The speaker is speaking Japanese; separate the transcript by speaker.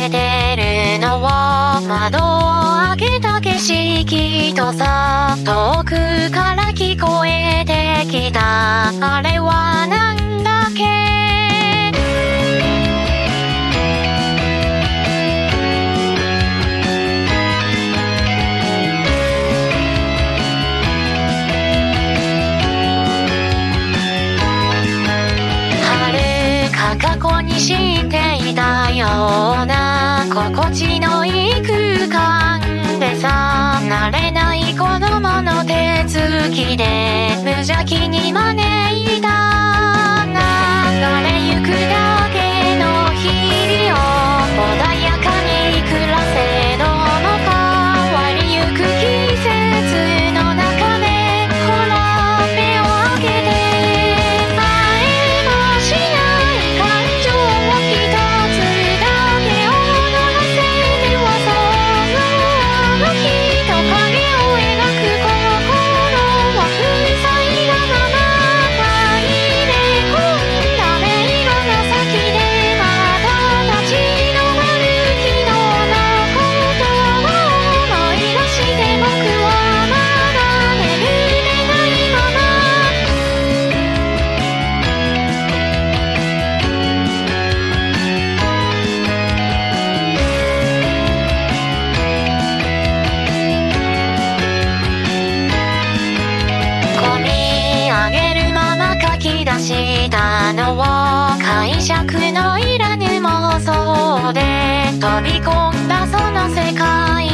Speaker 1: れてるのは窓を開けた景色とさ遠くから聞こえてきた。あれはなんだっけ？心地のしたのは解釈のいらぬ妄想で飛び込んだその世界。